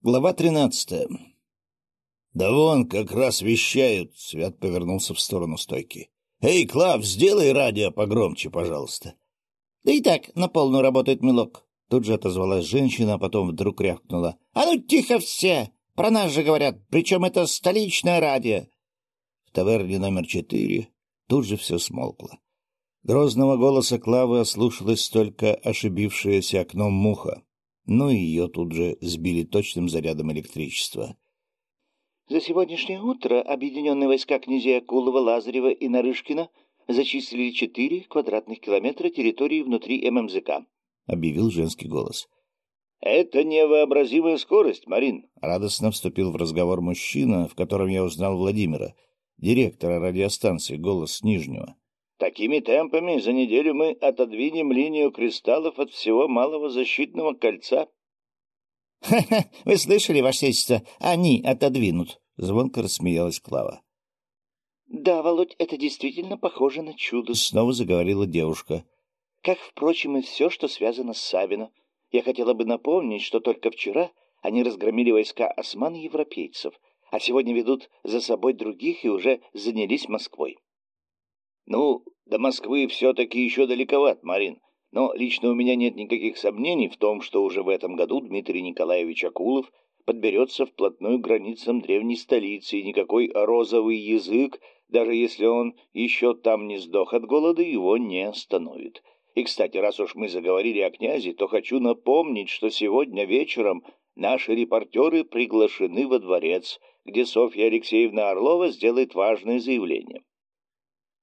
Глава тринадцатая. «Да вон, как раз вещают!» — Свят повернулся в сторону стойки. «Эй, Клав, сделай радио погромче, пожалуйста!» «Да и так на полную работает милок!» Тут же отозвалась женщина, а потом вдруг рявкнула. «А ну тихо все! Про нас же говорят, причем это столичное радио!» В таверне номер четыре тут же все смолкло. Грозного голоса Клавы ослушалась только ошибившаяся окном муха но ее тут же сбили точным зарядом электричества. За сегодняшнее утро объединенные войска князей Акулова, Лазарева и Нарышкина зачислили четыре квадратных километра территории внутри ММЗК, — объявил женский голос. — Это невообразимая скорость, Марин, — радостно вступил в разговор мужчина, в котором я узнал Владимира, директора радиостанции «Голос Нижнего». Такими темпами за неделю мы отодвинем линию кристаллов от всего малого защитного кольца. «Ха — Ха-ха, вы слышали, Ваше Сельство, они отодвинут, — звонко рассмеялась Клава. — Да, Володь, это действительно похоже на чудо, — снова заговорила девушка. — Как, впрочем, и все, что связано с Савино. Я хотела бы напомнить, что только вчера они разгромили войска осман и европейцев, а сегодня ведут за собой других и уже занялись Москвой. Ну, до Москвы все-таки еще далековат, Марин. Но лично у меня нет никаких сомнений в том, что уже в этом году Дмитрий Николаевич Акулов подберется вплотную к границам древней столицы, и никакой розовый язык, даже если он еще там не сдох от голода, его не остановит. И, кстати, раз уж мы заговорили о князе, то хочу напомнить, что сегодня вечером наши репортеры приглашены во дворец, где Софья Алексеевна Орлова сделает важное заявление.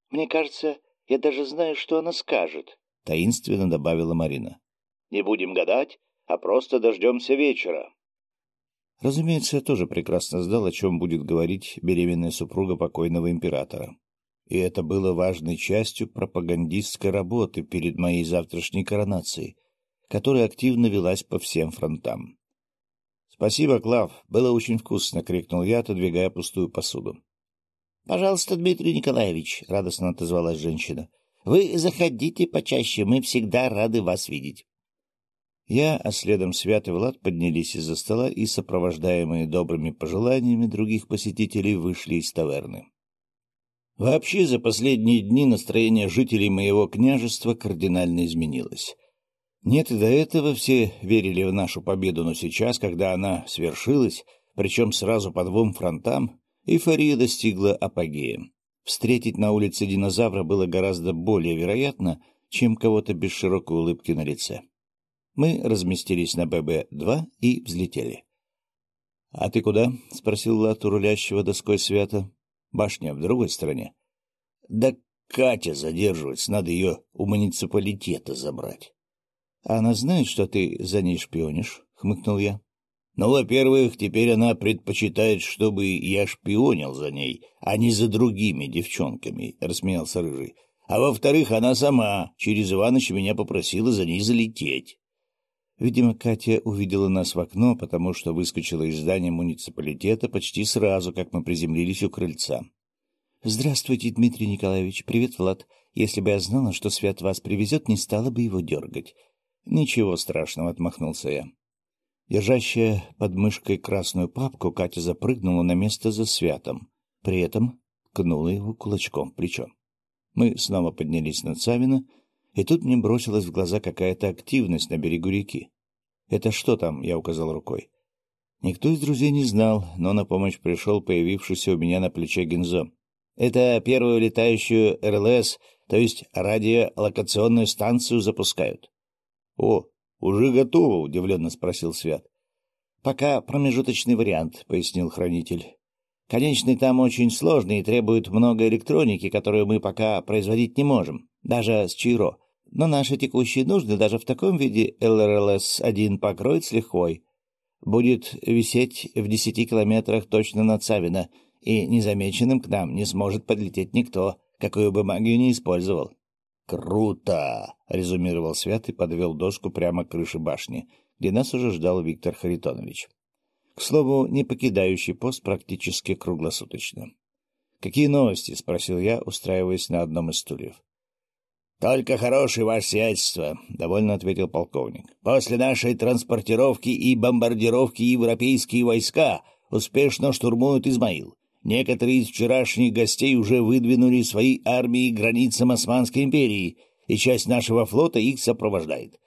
Мне кажется, я даже знаю, что она скажет, — таинственно добавила Марина. — Не будем гадать, а просто дождемся вечера. Разумеется, я тоже прекрасно знал, о чем будет говорить беременная супруга покойного императора. И это было важной частью пропагандистской работы перед моей завтрашней коронацией, которая активно велась по всем фронтам. — Спасибо, Клав, было очень вкусно, — крикнул я, отодвигая пустую посуду. — Пожалуйста, Дмитрий Николаевич, — радостно отозвалась женщина. — Вы заходите почаще, мы всегда рады вас видеть. Я, а следом Свят и Влад поднялись из-за стола и, сопровождаемые добрыми пожеланиями других посетителей, вышли из таверны. Вообще, за последние дни настроение жителей моего княжества кардинально изменилось. Нет, и до этого все верили в нашу победу, но сейчас, когда она свершилась, причем сразу по двум фронтам, эйфория достигла апогея. Встретить на улице динозавра было гораздо более вероятно, чем кого-то без широкой улыбки на лице. Мы разместились на ББ-2 и взлетели. — А ты куда? — спросил Лат у рулящего доской свята. — Башня в другой стороне. — Да Катя задерживается, надо ее у муниципалитета забрать. — она знает, что ты за ней шпионишь? — хмыкнул я. Ну, во-первых, теперь она предпочитает, чтобы я шпионил за ней, а не за другими девчонками, — рассмеялся Рыжий. А во-вторых, она сама через Иваныча меня попросила за ней залететь. Видимо, Катя увидела нас в окно, потому что выскочила из здания муниципалитета почти сразу, как мы приземлились у крыльца. — Здравствуйте, Дмитрий Николаевич. Привет, Влад. Если бы я знала, что Свят вас привезет, не стала бы его дергать. — Ничего страшного, — отмахнулся я. Держащая под мышкой красную папку, Катя запрыгнула на место за святом. При этом ткнула его кулачком в. Мы снова поднялись над Савино, и тут мне бросилась в глаза какая-то активность на берегу реки. «Это что там?» — я указал рукой. Никто из друзей не знал, но на помощь пришел появившийся у меня на плече Гензо. «Это первую летающую РЛС, то есть радиолокационную станцию запускают». «О, «Уже готово?» — удивленно спросил Свят. «Пока промежуточный вариант», — пояснил хранитель. «Конечный там очень сложный и требует много электроники, которую мы пока производить не можем, даже с Чиро. Но наши текущие нужды даже в таком виде ЛРЛС-1 покроет с лихвой. Будет висеть в десяти километрах точно над Савино, и незамеченным к нам не сможет подлететь никто, какую бы магию не использовал. «Круто!» — резюмировал Свят и подвел доску прямо к крыше башни, где нас уже ждал Виктор Харитонович. К слову, не покидающий пост практически круглосуточно. «Какие новости?» — спросил я, устраиваясь на одном из стульев. — Только хороший, ваше сиятельство, — довольно ответил полковник. — После нашей транспортировки и бомбардировки европейские войска успешно штурмуют Измаил. Некоторые из вчерашних гостей уже выдвинули свои армии к границам Османской империи, и часть нашего флота их сопровождает.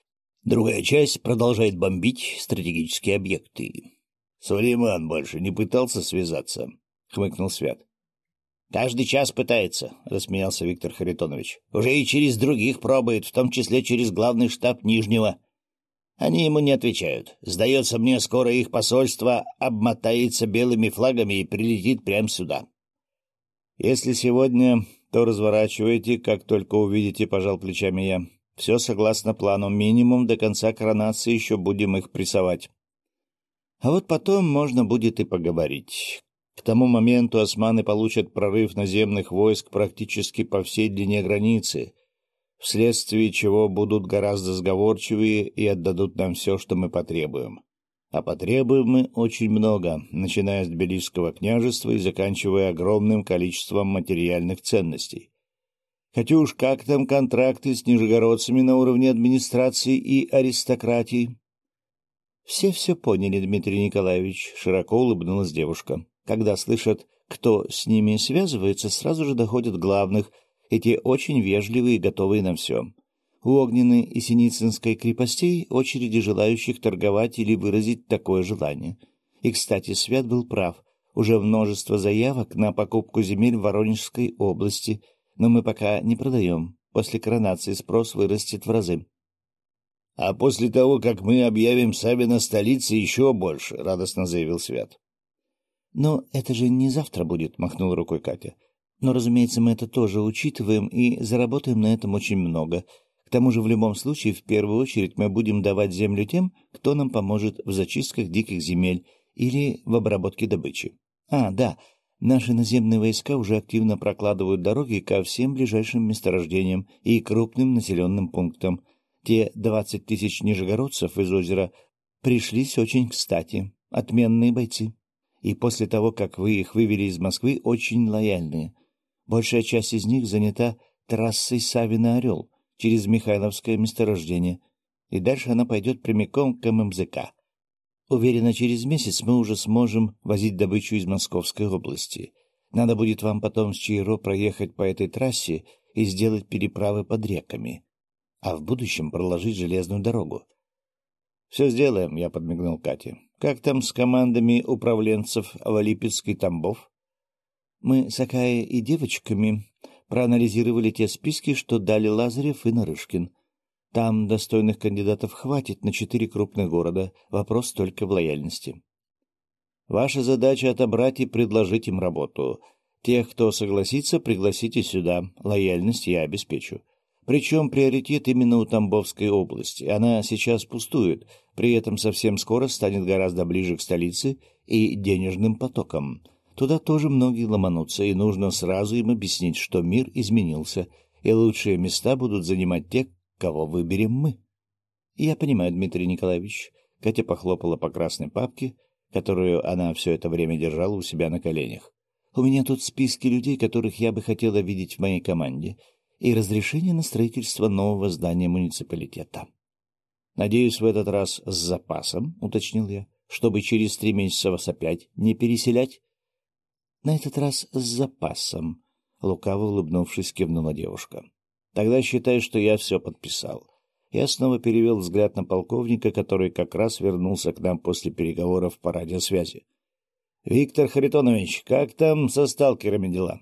Другая часть продолжает бомбить стратегические объекты. — Сулейман больше не пытался связаться, — хмыкнул Свят. — Каждый час пытается, — рассмеялся Виктор Харитонович. — Уже и через других пробует, в том числе через главный штаб Нижнего. Они ему не отвечают. Сдается мне, скоро их посольство обмотается белыми флагами и прилетит прямо сюда. — Если сегодня, то разворачивайте, как только увидите, — пожал плечами я. — Все согласно плану. Минимум до конца коронации еще будем их прессовать. А вот потом можно будет и поговорить. К тому моменту османы получат прорыв наземных войск практически по всей длине границы, вследствие чего будут гораздо сговорчивее и отдадут нам все, что мы потребуем. А потребуем мы очень много, начиная с Тбилисского княжества и заканчивая огромным количеством материальных ценностей. Хотя уж как там контракты с нижегородцами на уровне администрации и аристократии? Все все поняли, Дмитрий Николаевич, широко улыбнулась девушка. Когда слышат, кто с ними связывается, сразу же доходят главных, эти очень вежливые и готовые на все. У Огненной и Синицынской крепостей очереди желающих торговать или выразить такое желание. И, кстати, Свят был прав. Уже множество заявок на покупку земель в Воронежской области, но мы пока не продаем. После коронации спрос вырастет в разы. А после того, как мы объявим сами на столице, еще больше, — радостно заявил Свят. — Но это же не завтра будет, — махнула рукой Катя. — Но, разумеется, мы это тоже учитываем и заработаем на этом очень много. К тому же, в любом случае, в первую очередь мы будем давать землю тем, кто нам поможет в зачистках диких земель или в обработке добычи. А, да, наши наземные войска уже активно прокладывают дороги ко всем ближайшим месторождениям и крупным населенным пунктам — те двадцать тысяч нижегородцев из озера пришлись очень кстати, отменные бойцы. И после того, как вы их вывели из Москвы, очень лояльные. Большая часть из них занята трассой Савина-Орел через Михайловское месторождение, и дальше она пойдет прямиком к ММЗК. Уверена, через месяц мы уже сможем возить добычу из Московской области. Надо будет вам потом с Чаиро проехать по этой трассе и сделать переправы под реками а в будущем проложить железную дорогу. — Все сделаем, — я подмигнул Кате. — Как там с командами управленцев Валипецкий Тамбов? Мы с Акаей и девочками проанализировали те списки, что дали Лазарев и Нарышкин. Там достойных кандидатов хватит на четыре крупных города, вопрос только в лояльности. Ваша задача — отобрать и предложить им работу. Тех, кто согласится, пригласите сюда, лояльность я обеспечу. Причем приоритет именно у Тамбовской области. Она сейчас пустует, при этом совсем скоро станет гораздо ближе к столице и денежным потокам. Туда тоже многие ломанутся, и нужно сразу им объяснить, что мир изменился, и лучшие места будут занимать те, кого выберем мы. — Я понимаю, Дмитрий Николаевич. Катя похлопала по красной папке, которую она все это время держала у себя на коленях. — У меня тут списки людей, которых я бы хотела видеть в моей команде — и разрешение на строительство нового здания муниципалитета. «Надеюсь, в этот раз с запасом», — уточнил я, «чтобы через три месяца вас опять не переселять?» «На этот раз с запасом», — лукаво улыбнувшись, кивнула девушка. «Тогда считай, что я все подписал». Я снова перевел взгляд на полковника, который как раз вернулся к нам после переговоров по радиосвязи. — Виктор Харитонович, как там со сталкерами дела?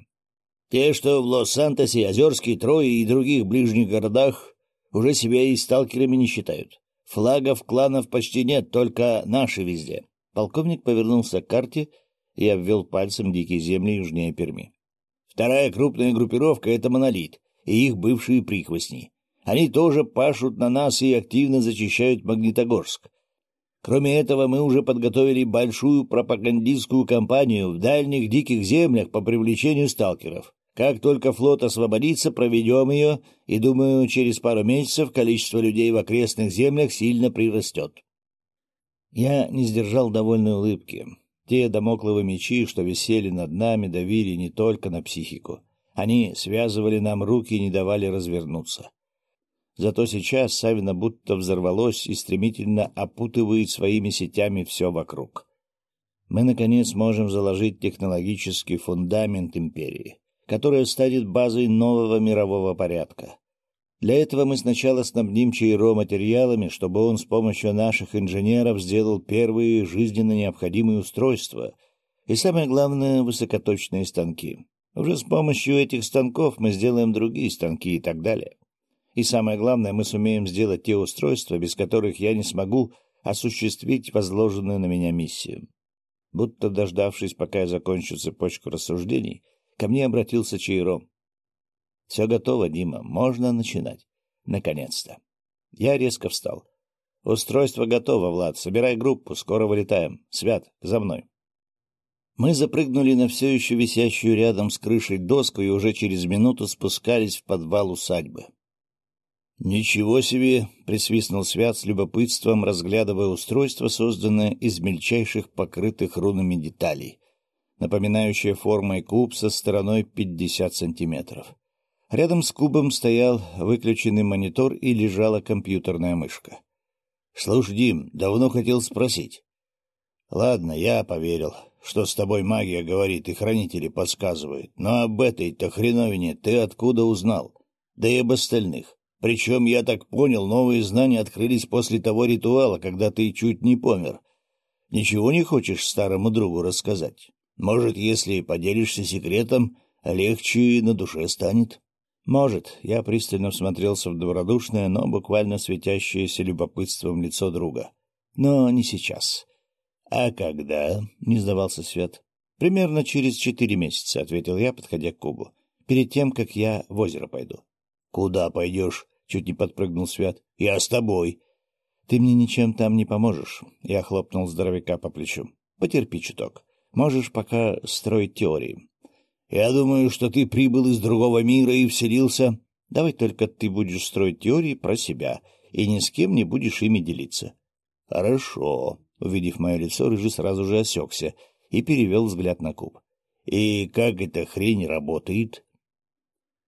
Те, что в Лос-Сантосе, Озерске, Трое и других ближних городах, уже себя и сталкерами не считают. Флагов кланов почти нет, только наши везде. Полковник повернулся к карте и обвел пальцем дикие земли южнее Перми. Вторая крупная группировка — это «Монолит» и их бывшие прихвостни. Они тоже пашут на нас и активно зачищают Магнитогорск. Кроме этого, мы уже подготовили большую пропагандистскую кампанию в дальних диких землях по привлечению сталкеров. Как только флот освободится, проведем ее, и, думаю, через пару месяцев количество людей в окрестных землях сильно прирастет. Я не сдержал довольной улыбки. Те домокловые мечи, что висели над нами, давили не только на психику. Они связывали нам руки и не давали развернуться. Зато сейчас Савина будто взорвалось и стремительно опутывает своими сетями все вокруг. Мы, наконец, можем заложить технологический фундамент империи, которая станет базой нового мирового порядка. Для этого мы сначала снабдим Чайро материалами, чтобы он с помощью наших инженеров сделал первые жизненно необходимые устройства и, самое главное, высокоточные станки. Уже с помощью этих станков мы сделаем другие станки и так далее. И самое главное, мы сумеем сделать те устройства, без которых я не смогу осуществить возложенную на меня миссию. Будто дождавшись, пока я закончу цепочку рассуждений, ко мне обратился Чайро. — Все готово, Дима, можно начинать. Наконец-то. Я резко встал. — Устройство готово, Влад, собирай группу, скоро вылетаем. Свят, за мной. Мы запрыгнули на все еще висящую рядом с крышей доску и уже через минуту спускались в подвал усадьбы. «Ничего себе!» — присвистнул Свят с любопытством, разглядывая устройство, созданное из мельчайших покрытых рунами деталей, напоминающее формой куб со стороной 50 сантиметров. Рядом с кубом стоял выключенный монитор и лежала компьютерная мышка. — Слушай, Дим, давно хотел спросить. — Ладно, я поверил, что с тобой магия говорит и хранители подсказывают, но об этой-то хреновине ты откуда узнал? Да и об остальных. Причем, я так понял, новые знания открылись после того ритуала, когда ты чуть не помер. Ничего не хочешь старому другу рассказать? Может, если поделишься секретом, легче на душе станет? Может. Я пристально всмотрелся в добродушное, но буквально светящееся любопытством лицо друга. Но не сейчас. — А когда? — не сдавался Свет. — Примерно через четыре месяца, — ответил я, подходя к кубу. — Перед тем, как я в озеро пойду. — Куда пойдешь? — чуть не подпрыгнул Свят. — Я с тобой. — Ты мне ничем там не поможешь. Я хлопнул здоровяка по плечу. — Потерпи чуток. Можешь пока строить теории. — Я думаю, что ты прибыл из другого мира и вселился... Давай только ты будешь строить теории про себя, и ни с кем не будешь ими делиться. — Хорошо. Увидев мое лицо, Рыжий сразу же осекся и перевел взгляд на куб. — И как эта хрень работает?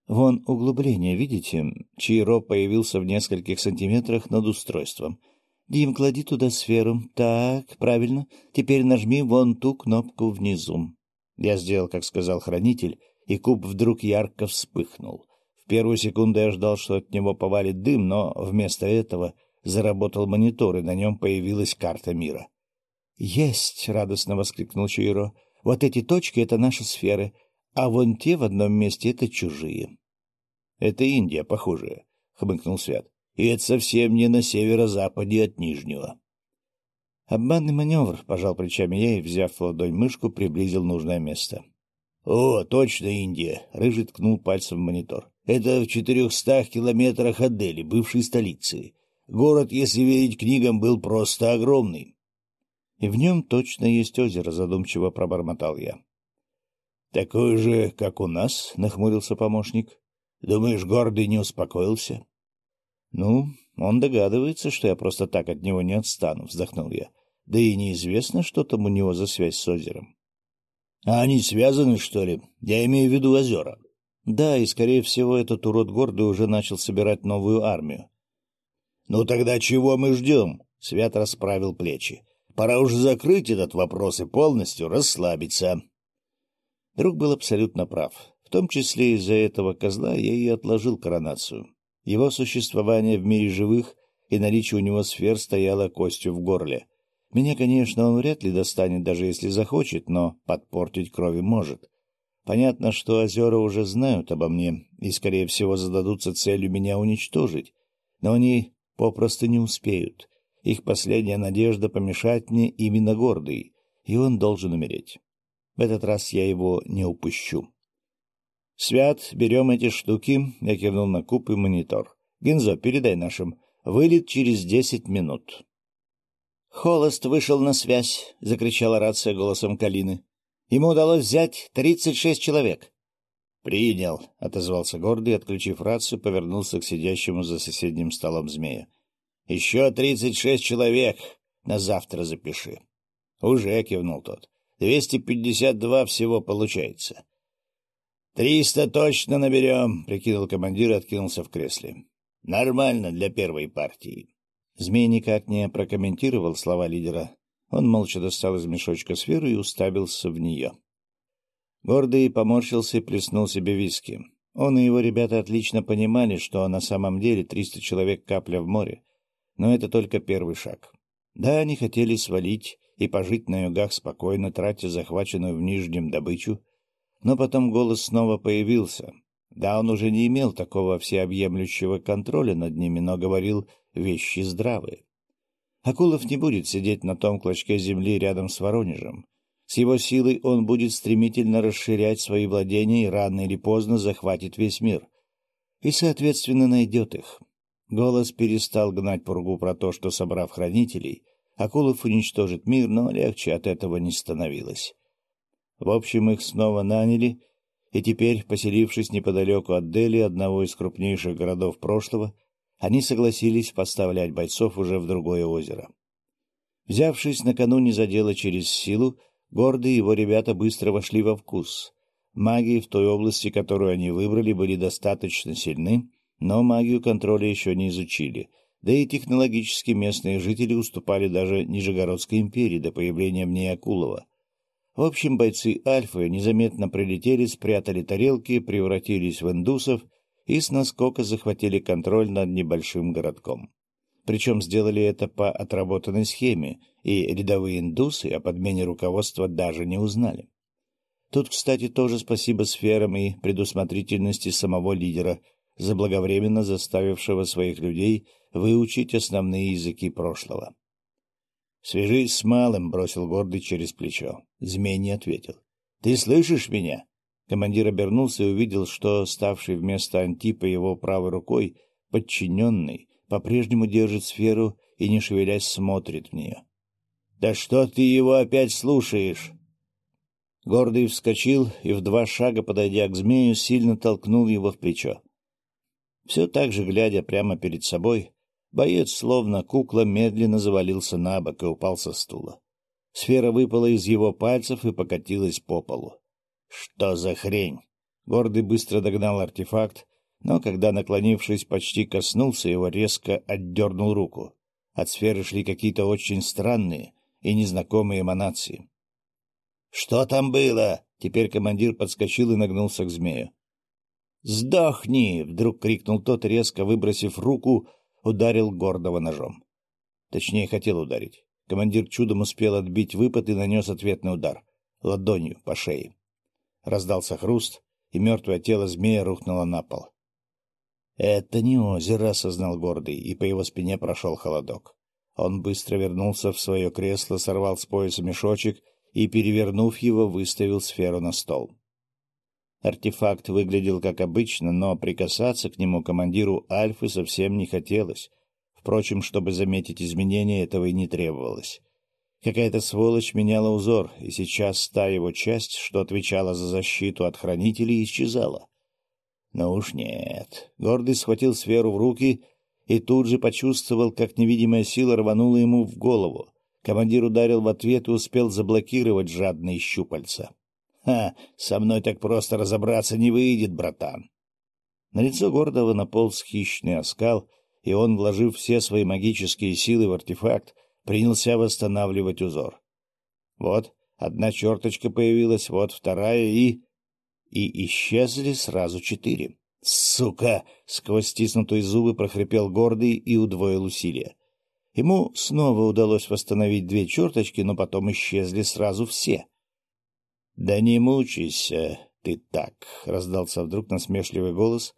Вон углубление, видите? Чиро появился в нескольких сантиметрах над устройством. Дим, клади туда сферу. Так, правильно. Теперь нажми вон ту кнопку внизу. Я сделал, как сказал хранитель, и куб вдруг ярко вспыхнул. В первую секунду я ждал, что от него повалит дым, но вместо этого заработал монитор, и на нем появилась карта мира. «Есть!» — радостно воскликнул Чиро. «Вот эти точки — это наши сферы, а вон те в одном месте — это чужие. — Это Индия, похоже, — хмыкнул Свят. — И это совсем не на северо-западе от Нижнего. — Обманный маневр, — пожал плечами я и, взяв в ладонь мышку, приблизил нужное место. — О, точно Индия! — Рыжий ткнул пальцем в монитор. — Это в четырехстах километрах от Дели, бывшей столицы. Город, если верить книгам, был просто огромный. — И в нем точно есть озеро, — задумчиво пробормотал я. — Такое же, как у нас, — нахмурился помощник. Думаешь, гордый не успокоился? — Ну, он догадывается, что я просто так от него не отстану, — вздохнул я. Да и неизвестно, что там у него за связь с озером. — А они связаны, что ли? Я имею в виду озера. — Да, и, скорее всего, этот урод гордый уже начал собирать новую армию. — Ну тогда чего мы ждем? — Свят расправил плечи. — Пора уже закрыть этот вопрос и полностью расслабиться. Друг был абсолютно прав. В том числе из-за этого козла я и отложил коронацию. Его существование в мире живых и наличие у него сфер стояло костью в горле. Меня, конечно, он вряд ли достанет, даже если захочет, но подпортить крови может. Понятно, что озера уже знают обо мне и, скорее всего, зададутся целью меня уничтожить. Но они попросту не успеют. Их последняя надежда помешать мне именно гордый, и он должен умереть. В этот раз я его не упущу. «Свят, берем эти штуки», — я кивнул на куб и монитор. «Гензо, передай нашим. Вылет через десять минут». «Холост вышел на связь», — закричала рация голосом Калины. «Ему удалось взять тридцать шесть человек». «Принял», — отозвался гордый, отключив рацию, повернулся к сидящему за соседним столом змея. «Еще тридцать шесть человек. На завтра запиши». «Уже», — кивнул тот. «Двести пятьдесят два всего получается». «Триста точно наберем», — прикинул командир и откинулся в кресле. Нормально для первой партии. Змей никак не прокомментировал слова лидера. Он молча достал из мешочка сферу и уставился в нее. Гордый поморщился и плеснул себе виски. Он и его ребята отлично понимали, что на самом деле 300 человек капля в море, но это только первый шаг. Да, они хотели свалить и пожить на югах спокойно, тратя захваченную в Нижнем добычу, но потом голос снова появился. Да, он уже не имел такого всеобъемлющего контроля над ними, но говорил вещи здравые. Акулов не будет сидеть на том клочке земли рядом с Воронежем. С его силой он будет стремительно расширять свои владения и рано или поздно захватит весь мир. И, соответственно, найдет их. Голос перестал гнать пургу про то, что, собрав хранителей, Акулов уничтожит мир, но легче от этого не становилось. В общем, их снова наняли, и теперь, поселившись неподалеку от Дели, одного из крупнейших городов прошлого, они согласились поставлять бойцов уже в другое озеро. Взявшись накануне за дело через силу, гордые его ребята быстро вошли во вкус. Магии в той области, которую они выбрали, были достаточно сильны, но магию контроля еще не изучили, да и технологически местные жители уступали даже Нижегородской империи до появления в ней Акулова. В общем, бойцы Альфы незаметно прилетели, спрятали тарелки, превратились в индусов — и с наскока захватили контроль над небольшим городком. Причем сделали это по отработанной схеме, и рядовые индусы о подмене руководства даже не узнали. Тут, кстати, тоже спасибо сферам и предусмотрительности самого лидера, заблаговременно заставившего своих людей выучить основные языки прошлого. — Свяжись с малым, — бросил гордый через плечо. Змей не ответил. — Ты слышишь меня? Командир обернулся и увидел, что ставший вместо Антипа его правой рукой подчиненный по-прежнему держит сферу и, не шевелясь, смотрит в нее. — Да что ты его опять слушаешь? Гордый вскочил и, в два шага подойдя к змею, сильно толкнул его в плечо. Все так же, глядя прямо перед собой, боец, словно кукла, медленно завалился на бок и упал со стула. Сфера выпала из его пальцев и покатилась по полу. Что за хрень? Гордый быстро догнал артефакт, но, когда, наклонившись, почти коснулся его, резко отдернул руку. От сферы шли какие-то очень странные и незнакомые эманации. — Что там было? — теперь командир подскочил и нагнулся к змею. «Сдохни!» — вдруг крикнул тот, резко выбросив руку, ударил гордого ножом. Точнее, хотел ударить. Командир чудом успел отбить выпад и нанес ответный удар. Ладонью по шее. Раздался хруст, и мертвое тело змея рухнуло на пол. «Это не озеро», — осознал гордый, и по его спине прошел холодок. Он быстро вернулся в свое кресло, сорвал с пояса мешочек и, перевернув его, выставил сферу на стол. Артефакт выглядел как обычно, но прикасаться к нему командиру Альфы совсем не хотелось. Впрочем, чтобы заметить изменения, этого и не требовалось. Какая-то сволочь меняла узор, и сейчас та его часть, что отвечала за защиту от хранителей, исчезала. Но уж нет. Гордый схватил сферу в руки и тут же почувствовал, как невидимая сила рванула ему в голову. Командир ударил в ответ и успел заблокировать жадные щупальца. «Ха! Со мной так просто разобраться не выйдет, братан!» На лицо Гордого наполз хищный оскал, и он, вложив все свои магические силы в артефакт, принялся восстанавливать узор. Вот одна черточка появилась, вот вторая и... И исчезли сразу четыре. «Сука!» — сквозь стиснутые зубы прохрипел гордый и удвоил усилия. Ему снова удалось восстановить две черточки, но потом исчезли сразу все. «Да не мучайся ты так!» — раздался вдруг насмешливый голос,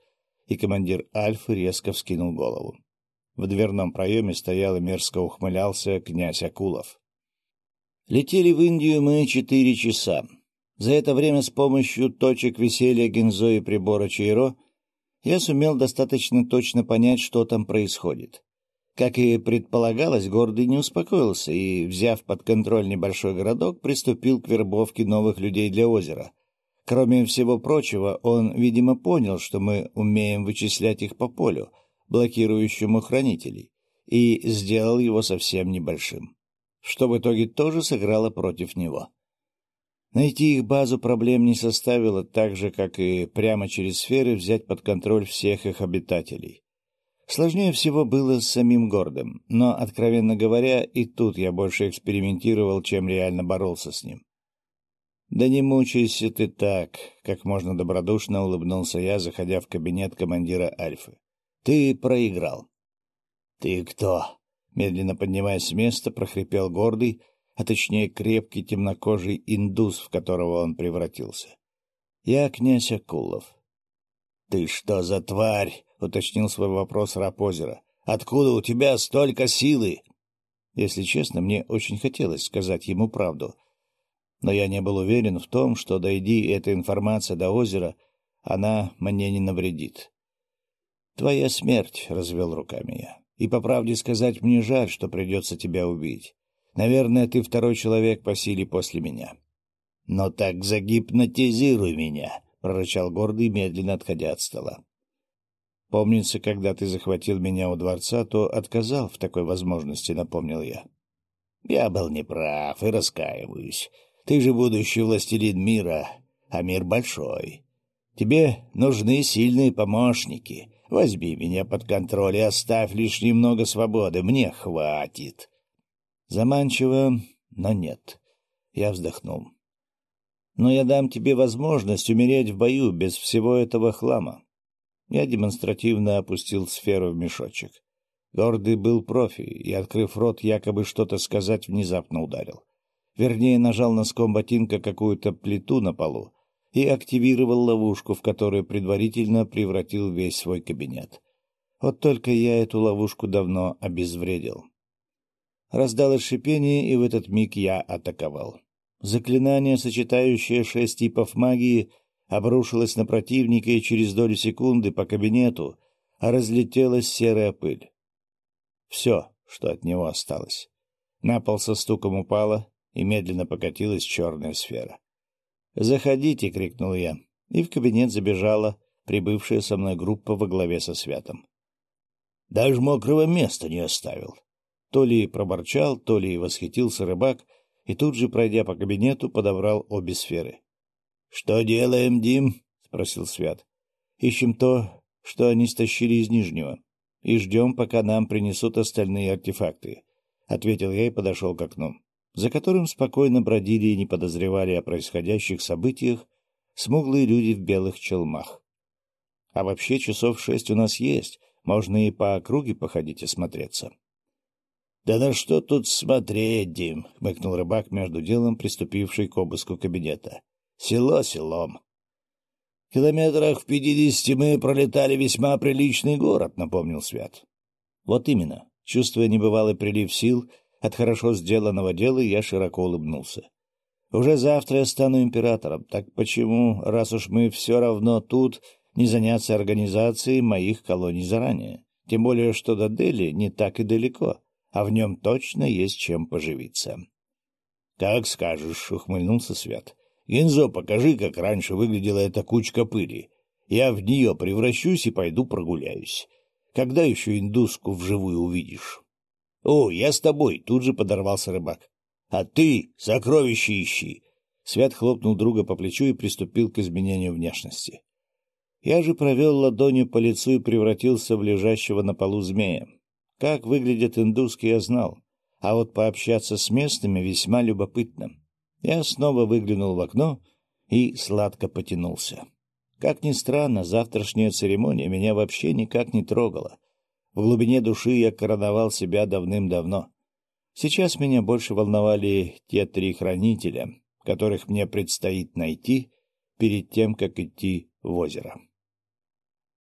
и командир Альфы резко вскинул голову. В дверном проеме стоял и мерзко ухмылялся князь Акулов. Летели в Индию мы четыре часа. За это время с помощью точек веселья Гензо и прибора Чайро я сумел достаточно точно понять, что там происходит. Как и предполагалось, гордый не успокоился и, взяв под контроль небольшой городок, приступил к вербовке новых людей для озера. Кроме всего прочего, он, видимо, понял, что мы умеем вычислять их по полю — блокирующему хранителей, и сделал его совсем небольшим, что в итоге тоже сыграло против него. Найти их базу проблем не составило, так же, как и прямо через сферы взять под контроль всех их обитателей. Сложнее всего было с самим Гордом, но, откровенно говоря, и тут я больше экспериментировал, чем реально боролся с ним. «Да не мучайся ты так», — как можно добродушно улыбнулся я, заходя в кабинет командира Альфы. «Ты проиграл». «Ты кто?» — медленно поднимаясь с места, прохрипел гордый, а точнее крепкий темнокожий индус, в которого он превратился. «Я князь Акулов». «Ты что за тварь?» — уточнил свой вопрос раб озера. «Откуда у тебя столько силы?» Если честно, мне очень хотелось сказать ему правду — но я не был уверен в том, что, дойди эта информация до озера, она мне не навредит. «Твоя смерть», — развел руками я. «И по правде сказать, мне жаль, что придется тебя убить. Наверное, ты второй человек по силе после меня». «Но так загипнотизируй меня», — прорычал гордый, медленно отходя от стола. «Помнится, когда ты захватил меня у дворца, то отказал в такой возможности», — напомнил я. «Я был неправ и раскаиваюсь. Ты же будущий властелин мира, а мир большой. Тебе нужны сильные помощники. Возьми меня под контроль и оставь лишь немного свободы. Мне хватит. Заманчиво, но нет. Я вздохнул. Но я дам тебе возможность умереть в бою без всего этого хлама. Я демонстративно опустил сферу в мешочек. Гордый был профи, и, открыв рот, якобы что-то сказать, внезапно ударил. Вернее, нажал носком ботинка какую-то плиту на полу и активировал ловушку, в которую предварительно превратил весь свой кабинет. Вот только я эту ловушку давно обезвредил. Раздалось шипение, и в этот миг я атаковал. Заклинание, сочетающее шесть типов магии, обрушилось на противника, и через долю секунды по кабинету разлетелась серая пыль. Все, что от него осталось. На пол со стуком упала, и медленно покатилась черная сфера. «Заходите!» — крикнул я, и в кабинет забежала прибывшая со мной группа во главе со Святом. «Даже мокрого места не оставил!» То ли проборчал, то ли восхитился рыбак, и тут же, пройдя по кабинету, подобрал обе сферы. — Что делаем, Дим? — спросил Свят. — Ищем то, что они стащили из Нижнего, и ждем, пока нам принесут остальные артефакты, — ответил я и подошел к окну за которым спокойно бродили и не подозревали о происходящих событиях смуглые люди в белых челмах. А вообще часов шесть у нас есть, можно и по округе походить и смотреться. — Да на что тут смотреть, Дим? — хмыкнул рыбак между делом, приступивший к обыску кабинета. — Село селом. — Километрах в пятидесяти мы пролетали весьма приличный город, — напомнил Свят. — Вот именно. Чувствуя небывалый прилив сил, от хорошо сделанного дела я широко улыбнулся. Уже завтра я стану императором, так почему, раз уж мы все равно тут, не заняться организацией моих колоний заранее? Тем более, что до Дели не так и далеко, а в нем точно есть чем поживиться. — Как скажешь, — ухмыльнулся Свят. — Гензо, покажи, как раньше выглядела эта кучка пыли. Я в нее превращусь и пойду прогуляюсь. Когда еще индуску вживую увидишь? — О, я с тобой! — тут же подорвался рыбак. — А ты сокровище ищи! Свят хлопнул друга по плечу и приступил к изменению внешности. Я же провел ладонью по лицу и превратился в лежащего на полу змея. Как выглядят индуски, я знал, а вот пообщаться с местными весьма любопытно. Я снова выглянул в окно и сладко потянулся. Как ни странно, завтрашняя церемония меня вообще никак не трогала. В глубине души я короновал себя давным-давно. Сейчас меня больше волновали те три хранителя, которых мне предстоит найти перед тем, как идти в озеро.